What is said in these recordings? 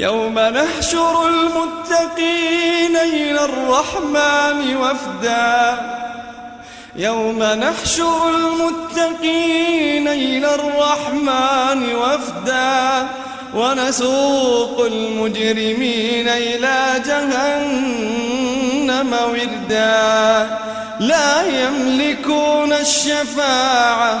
يوم نحشر المتقين إلى الرحمن وفدا. يوم نحشر المتقين إلى الرحمن وفدا. ونسوق المجرمين إلى جهنم وردا. لا يملكون الشفاعة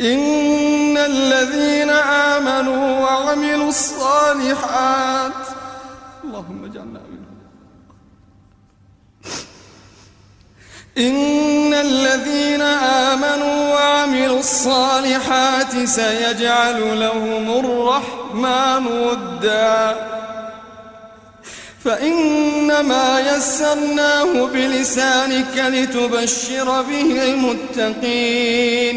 إن الذين آمنوا وعملوا الصالحات اللهم اجعلنا منهم. إن الذين آمنوا وعملوا الصالحات سيجعل لهم الرحمن ودا. فإنما يسرناه بلسانك لتبشر به المتقين.